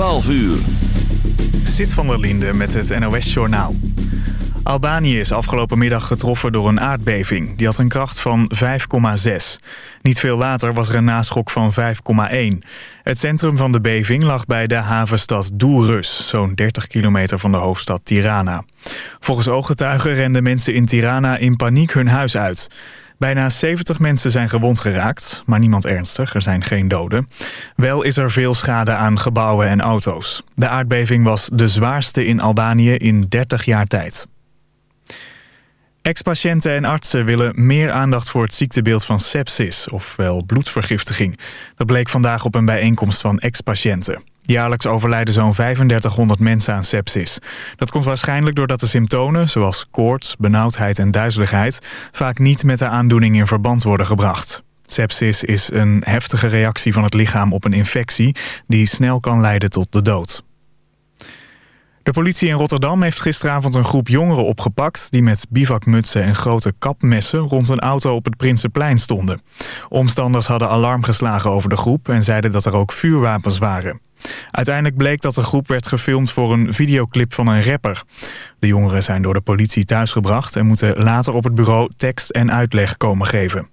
12 uur. Zit van der Linde met het NOS-journaal. Albanië is afgelopen middag getroffen door een aardbeving. Die had een kracht van 5,6. Niet veel later was er een naschok van 5,1. Het centrum van de beving lag bij de havenstad Dourus... zo'n 30 kilometer van de hoofdstad Tirana. Volgens ooggetuigen renden mensen in Tirana in paniek hun huis uit... Bijna 70 mensen zijn gewond geraakt, maar niemand ernstig. Er zijn geen doden. Wel is er veel schade aan gebouwen en auto's. De aardbeving was de zwaarste in Albanië in 30 jaar tijd. Ex-patiënten en artsen willen meer aandacht voor het ziektebeeld van sepsis, ofwel bloedvergiftiging. Dat bleek vandaag op een bijeenkomst van ex-patiënten. Jaarlijks overlijden zo'n 3500 mensen aan sepsis. Dat komt waarschijnlijk doordat de symptomen, zoals koorts, benauwdheid en duizeligheid... vaak niet met de aandoening in verband worden gebracht. Sepsis is een heftige reactie van het lichaam op een infectie... die snel kan leiden tot de dood. De politie in Rotterdam heeft gisteravond een groep jongeren opgepakt... die met bivakmutsen en grote kapmessen rond een auto op het Prinsenplein stonden. Omstanders hadden alarm geslagen over de groep... en zeiden dat er ook vuurwapens waren. Uiteindelijk bleek dat de groep werd gefilmd voor een videoclip van een rapper. De jongeren zijn door de politie thuisgebracht... en moeten later op het bureau tekst en uitleg komen geven.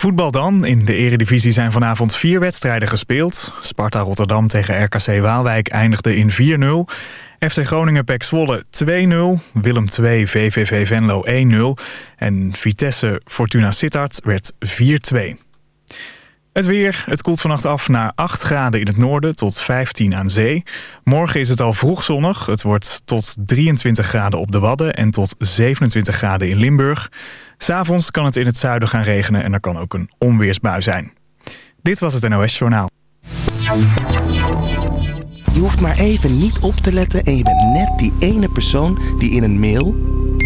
Voetbal dan. In de eredivisie zijn vanavond vier wedstrijden gespeeld. Sparta Rotterdam tegen RKC Waalwijk eindigde in 4-0. FC Groningen Pek Zwolle 2-0. Willem 2 VVV Venlo 1-0. En Vitesse Fortuna Sittard werd 4-2. Het weer. Het koelt vannacht af naar 8 graden in het noorden tot 15 aan zee. Morgen is het al vroeg zonnig. Het wordt tot 23 graden op de Wadden en tot 27 graden in Limburg. S'avonds kan het in het zuiden gaan regenen en er kan ook een onweersbui zijn. Dit was het NOS Journaal. Je hoeft maar even niet op te letten en je bent net die ene persoon die in een mail